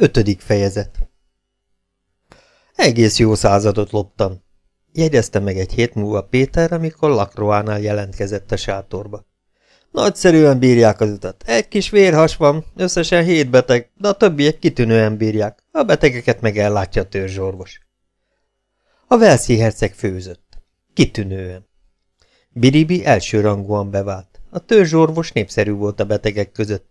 Ötödik fejezet Egész jó századot loptam. Jegyezte meg egy hét múlva Péter, amikor Lakroánál jelentkezett a sátorba. Nagyszerűen bírják az utat. Egy kis vérhas van, összesen hét beteg, de a többiek kitűnően bírják. A betegeket meg ellátja a törzsorvos. A Velszi herceg főzött. Kitűnően. Biribi elsőrangúan bevált. A törzsorvos népszerű volt a betegek között.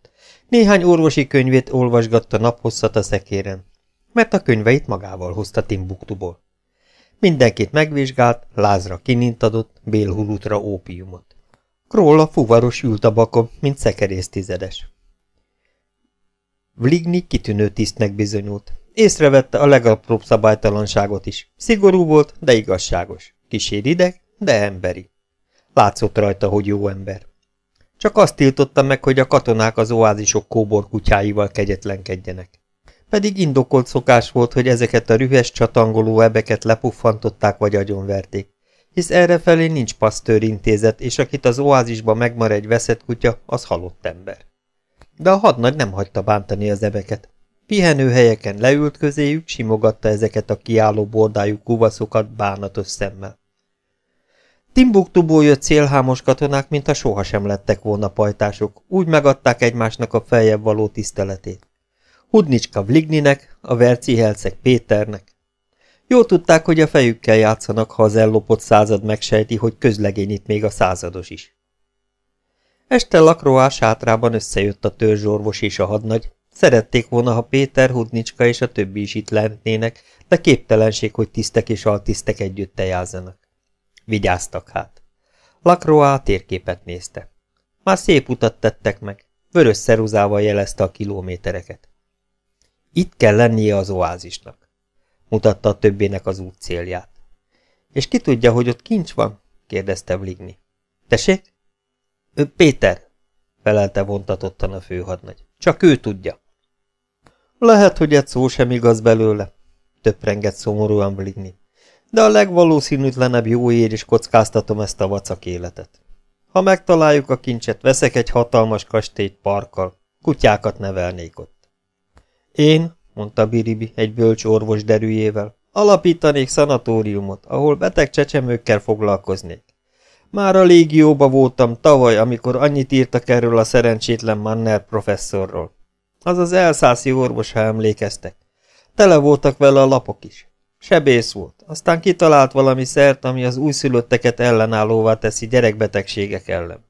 Néhány orvosi könyvét olvasgatta naphosszat a szekéren, mert a könyveit magával hozta Timbuktuból. Mindenkit megvizsgált, lázra kinint adott, bélhulutra ópiumot. Króla fuvaros ült a bakon, mint szekerész tizedes. Vligny kitűnő tisztnek bizonyult. Észrevette a legapróbb szabálytalanságot is. Szigorú volt, de igazságos. Kísér ideg, de emberi. Látszott rajta, hogy jó ember. Csak azt tiltotta meg, hogy a katonák az oázisok kóbor kutyáival kegyetlenkedjenek. Pedig indokolt szokás volt, hogy ezeket a rühes csatangoló ebeket lepuffantották vagy agyonverték, hisz errefelé nincs pasztőr intézet, és akit az oázisba megmar egy veszett kutya, az halott ember. De a hadnagy nem hagyta bántani az ebeket. Pihenőhelyeken leült közéjük, simogatta ezeket a kiálló bordájú kuvaszokat bánatos szemmel. Timbuktuból jött célhámos katonák, mintha sohasem lettek volna pajtások, úgy megadták egymásnak a feljebb való tiszteletét. Hudnicska Vligninek, a Verci Helceg Péternek. Jól tudták, hogy a fejükkel játszanak, ha az ellopott század megsejti, hogy közlegény itt még a százados is. Este Lakroá sátrában összejött a törzsorvos és a hadnagy. Szerették volna, ha Péter, Hudnicska és a többi is itt lennének, de képtelenség, hogy tisztek és altisztek együtt tejázzanak. Vigyáztak hát. Lakroa a térképet nézte. Már szép utat tettek meg. Vörös szeruzával jelezte a kilométereket. Itt kell lennie az oázisnak. Mutatta a többének az út célját. És ki tudja, hogy ott kincs van? kérdezte Vligni. Tessék? Ő Péter, felelte vontatottan a főhadnagy. Csak ő tudja. Lehet, hogy egy szó sem igaz belőle, töprengett szomorúan Vligni de a legvalószínűtlenebb jóért is kockáztatom ezt a vacak életet. Ha megtaláljuk a kincset, veszek egy hatalmas kastélyt parkkal, kutyákat nevelnék ott. Én, mondta Biribi egy bölcs orvos derűjével, alapítanék szanatóriumot, ahol beteg csecsemőkkel foglalkoznék. Már a légióba voltam tavaly, amikor annyit írtak erről a szerencsétlen Manner professzorról. Az az elszászi orvos, ha emlékeztek. Tele voltak vele a lapok is. Sebész volt, aztán kitalált valami szert, ami az újszülötteket ellenállóvá teszi gyerekbetegségek ellen.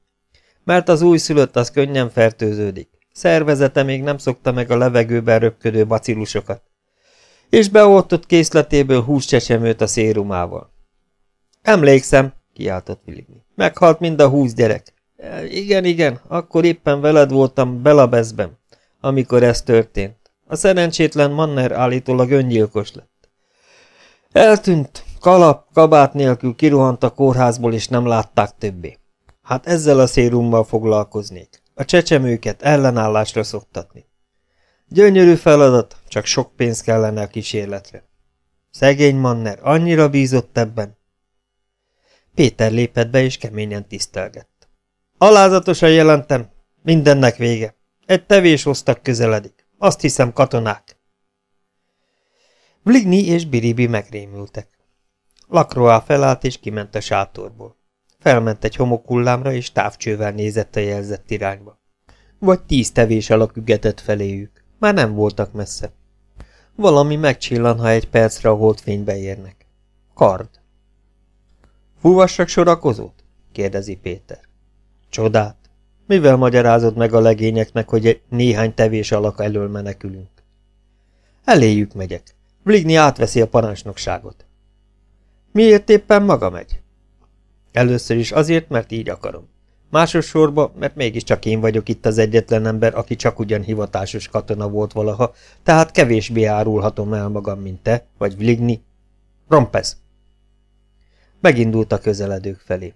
Mert az újszülött az könnyen fertőződik. Szervezete még nem szokta meg a levegőben röpködő bacillusokat. És beoltott készletéből húscsecsemőt a szérumával. Emlékszem, kiáltott Filipni. Meghalt mind a húsz gyerek. E, igen, igen, akkor éppen veled voltam Belabezben, amikor ez történt. A szerencsétlen Manner állítólag öngyilkos lett. Eltűnt, kalap, kabát nélkül kirohant a kórházból, és nem látták többé. Hát ezzel a szérummal foglalkoznék. A csecsemőket ellenállásra szoktatni. Gyönyörű feladat, csak sok pénz kellene a kísérletre. Szegény Manner annyira bízott ebben. Péter lépett be, és keményen tisztelgett. Alázatosan jelentem, mindennek vége. Egy tevés hoztak közeledik. Azt hiszem katonák. Vligny és Biribi megrémültek. Lakroá felállt és kiment a sátorból. Felment egy homokullámra és távcsővel nézett a jelzett irányba. Vagy tíz tevés alak ügetett feléjük. Már nem voltak messze. Valami megcsillan, ha egy percre a holdfénybe érnek. Kard. Fúvassak sorakozót? kérdezi Péter. Csodát. Mivel magyarázod meg a legényeknek, hogy néhány tevés alak elől menekülünk? Eléjük megyek. Vligny átveszi a parancsnokságot. Miért éppen maga megy? Először is azért, mert így akarom. Másodszorban, mert mégiscsak én vagyok itt az egyetlen ember, aki csak ugyan hivatásos katona volt valaha, tehát kevésbé árulhatom el magam, mint te, vagy Vligny. Rompez! Megindult a közeledők felé.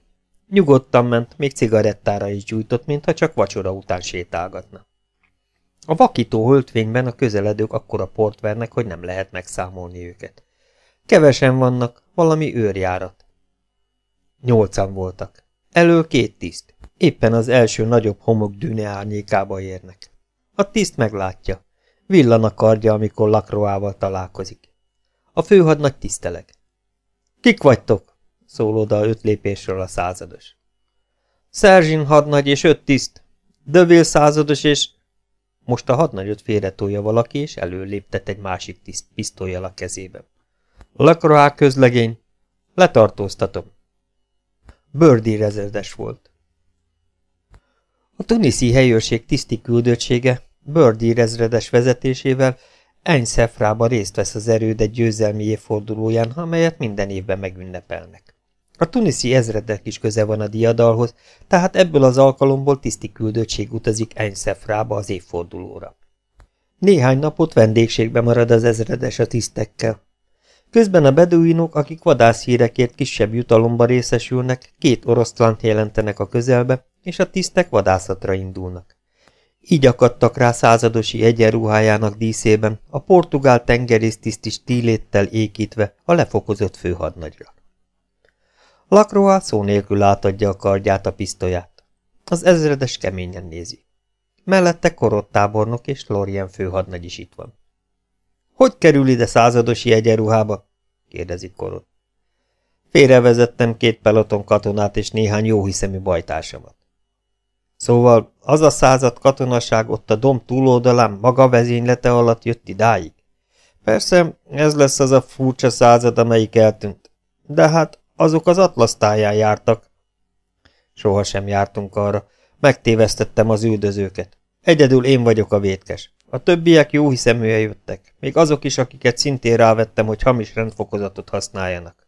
Nyugodtan ment, még cigarettára is gyújtott, mintha csak vacsora után sétálgatna. A vakító höltvényben a közeledők akkora port vernek, hogy nem lehet megszámolni őket. Kevesen vannak, valami őrjárat. Nyolcan voltak. Elől két tiszt. Éppen az első nagyobb homok dűne árnyékába érnek. A tiszt meglátja. Villan a kardja, amikor Lakroával találkozik. A főhadnagy tiszteleg. Kik vagytok? szól oda öt lépésről a százados. Szerzsin hadnagy és öt tiszt. Dövél százados és... Most a hadnagyot félretolja valaki, és előléptet egy másik tiszt pisztolyjal a kezébe. Lacroix közlegény. Letartóztatom. Birdie rezerdes volt. A tuniszi helyőrség tiszti küldöttsége Birdie rezredes vezetésével Enyszefrába részt vesz az erőd győzelmi évfordulóján, amelyet minden évben megünnepelnek. A tuniszi ezredek is köze van a diadalhoz, tehát ebből az alkalomból tiszti küldöttség utazik Enyszefrába az évfordulóra. Néhány napot vendégségbe marad az ezredes a tisztekkel. Közben a beduinok, akik vadászhírekért kisebb jutalomba részesülnek, két oroszlánt jelentenek a közelbe, és a tisztek vadászatra indulnak. Így akadtak rá századosi egyenruhájának díszében, a portugál tengerésztiszti stíléttel ékítve a lefokozott főhadnagyra. Lacroix szó nélkül átadja a kardját a pisztolyát. Az ezredes keményen nézi. Mellette korottábornok és Lorien főhadnagy is itt van. Hogy kerül ide századosi egyenruhába? kérdezi korot. Félrevezettem két peloton katonát és néhány jóhiszemű bajtársamat. Szóval az a század katonaság ott a dom túloldalán maga vezénylete alatt jött idáig? Persze, ez lesz az a furcsa század, amelyik eltűnt. De hát azok az atlasztáján jártak. Soha sem jártunk arra. Megtévesztettem az üldözőket. Egyedül én vagyok a vétkes. A többiek jó hiszeműen jöttek, még azok is, akiket szintén rávettem, hogy hamis rendfokozatot használjanak.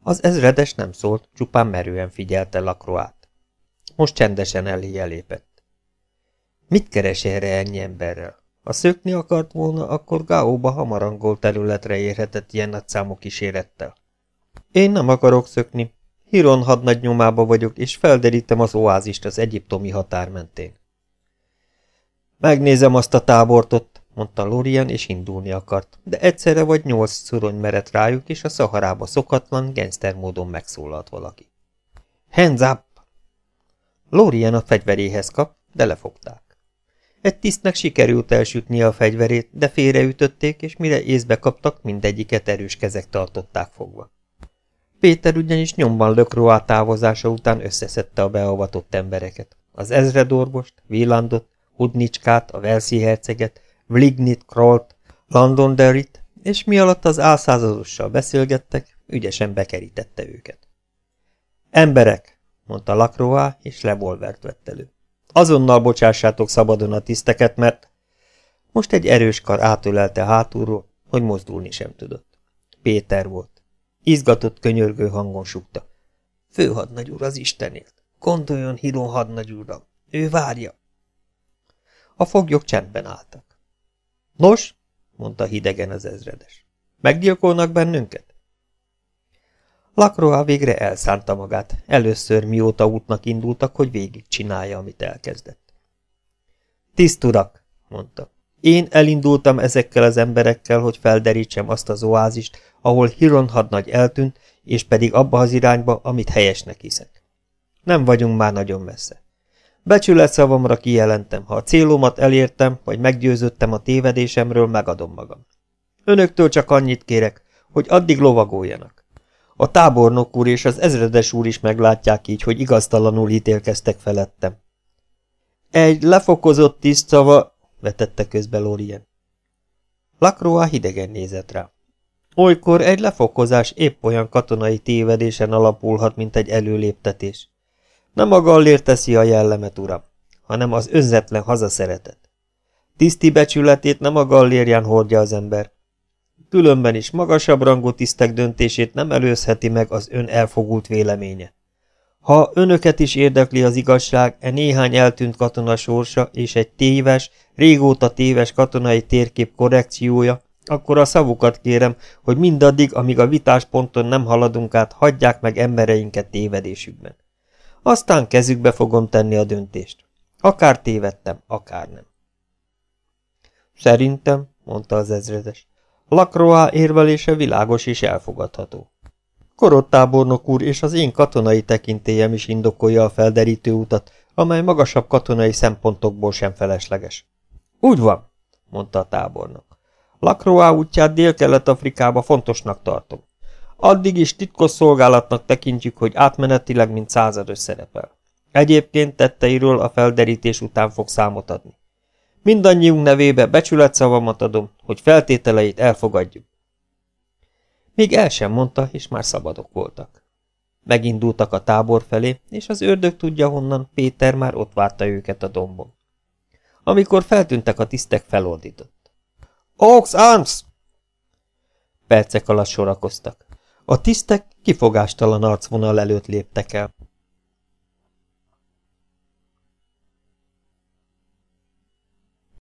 Az ezredes nem szólt, csupán merően figyelte Lakroát. Most csendesen elé elépett. Mit keres erre ennyi emberrel? Ha szökni akart volna, akkor Gáóba hamarangol területre érhetett ilyen nagy számú kísérettel. Én nem akarok szökni. Hiron hadnagy nyomába vagyok, és felderítem az oázist az egyiptomi határ mentén. Megnézem azt a tábort ott, mondta Lorien, és indulni akart, de egyszerre vagy nyolc szurony merett rájuk, és a szaharába szokatlan, gangster módon megszólalt valaki. Hands up! Lorien a fegyveréhez kap, de lefogták. Egy tisztnek sikerült elsütnie a fegyverét, de félreütötték, és mire észbe kaptak, mindegyiket erős kezek tartották fogva. Péter ugyanis nyomban Lökroá távozása után összeszedte a beavatott embereket. Az ezredorvost, Villandot, Hudnicskát, a Velszi herceget, Vlignit, Krolt, Londonderryt, és mi alatt az álszázadossal beszélgettek, ügyesen bekerítette őket. Emberek, mondta Lakroá, és revolvert vett elő. Azonnal bocsássátok szabadon a tiszteket, mert... Most egy erős kar átölelte hátulról, hogy mozdulni sem tudott. Péter volt. Izgatott, könyörgő hangon sukta. Főhadnagy úr az Istenért. Gondoljon Hiron hadnagy úrra. Ő várja. A foglyok csendben álltak. Nos, mondta hidegen az ezredes. Meggyilkolnak bennünket? Lakroa végre elszánta magát, először mióta útnak indultak, hogy végig csinálja, amit elkezdett. Tiszt urak, mondta. Én elindultam ezekkel az emberekkel, hogy felderítsem azt az oázist, ahol Hiron hadnagy eltűnt, és pedig abba az irányba, amit helyesnek hiszek. Nem vagyunk már nagyon messze. Becsület szavamra kijelentem, ha a célomat elértem, vagy meggyőződtem a tévedésemről, megadom magam. Önöktől csak annyit kérek, hogy addig lovagoljanak. A tábornok úr és az ezredes úr is meglátják így, hogy igaztalanul ítélkeztek felettem. Egy lefokozott tiszt szava, vetette közbe Lorien. Lakroa hidegen nézett rá. Olykor egy lefokozás épp olyan katonai tévedésen alapulhat, mint egy előléptetés. Nem a gallér teszi a jellemet, uram, hanem az önzetlen hazaszeretet. Tiszti becsületét nem a gallérján hordja az ember. Különben is magasabb rangú tisztek döntését nem előzheti meg az ön elfogult véleménye. Ha önöket is érdekli az igazság, e néhány eltűnt katona sorsa és egy téves, régóta téves katonai térkép korrekciója, akkor a szavukat kérem, hogy mindaddig, amíg a vitásponton nem haladunk át, hagyják meg embereinket tévedésükben. Aztán kezükbe fogom tenni a döntést. Akár tévedtem, akár nem. Szerintem, mondta az ezredes, Lakroá érvelése világos és elfogadható. Korottábornok úr és az én katonai tekintélyem is indokolja a felderítő utat, amely magasabb katonai szempontokból sem felesleges. Úgy van, mondta a tábornok. Lakroá útját Dél-Kelet-Afrikába fontosnak tartom. Addig is titkos szolgálatnak tekintjük, hogy átmenetileg, mint százados szerepel. Egyébként tetteiről a felderítés után fog számot adni. Mindannyiunk nevébe becsületszavamat adom, hogy feltételeit elfogadjuk. Még el sem mondta, és már szabadok voltak. Megindultak a tábor felé, és az ördög tudja honnan, Péter már ott várta őket a dombon. Amikor feltűntek a tisztek, felordított. Ox Arms! Percek alatt sorakoztak. A tisztek kifogástalan arcvonal előtt léptek el.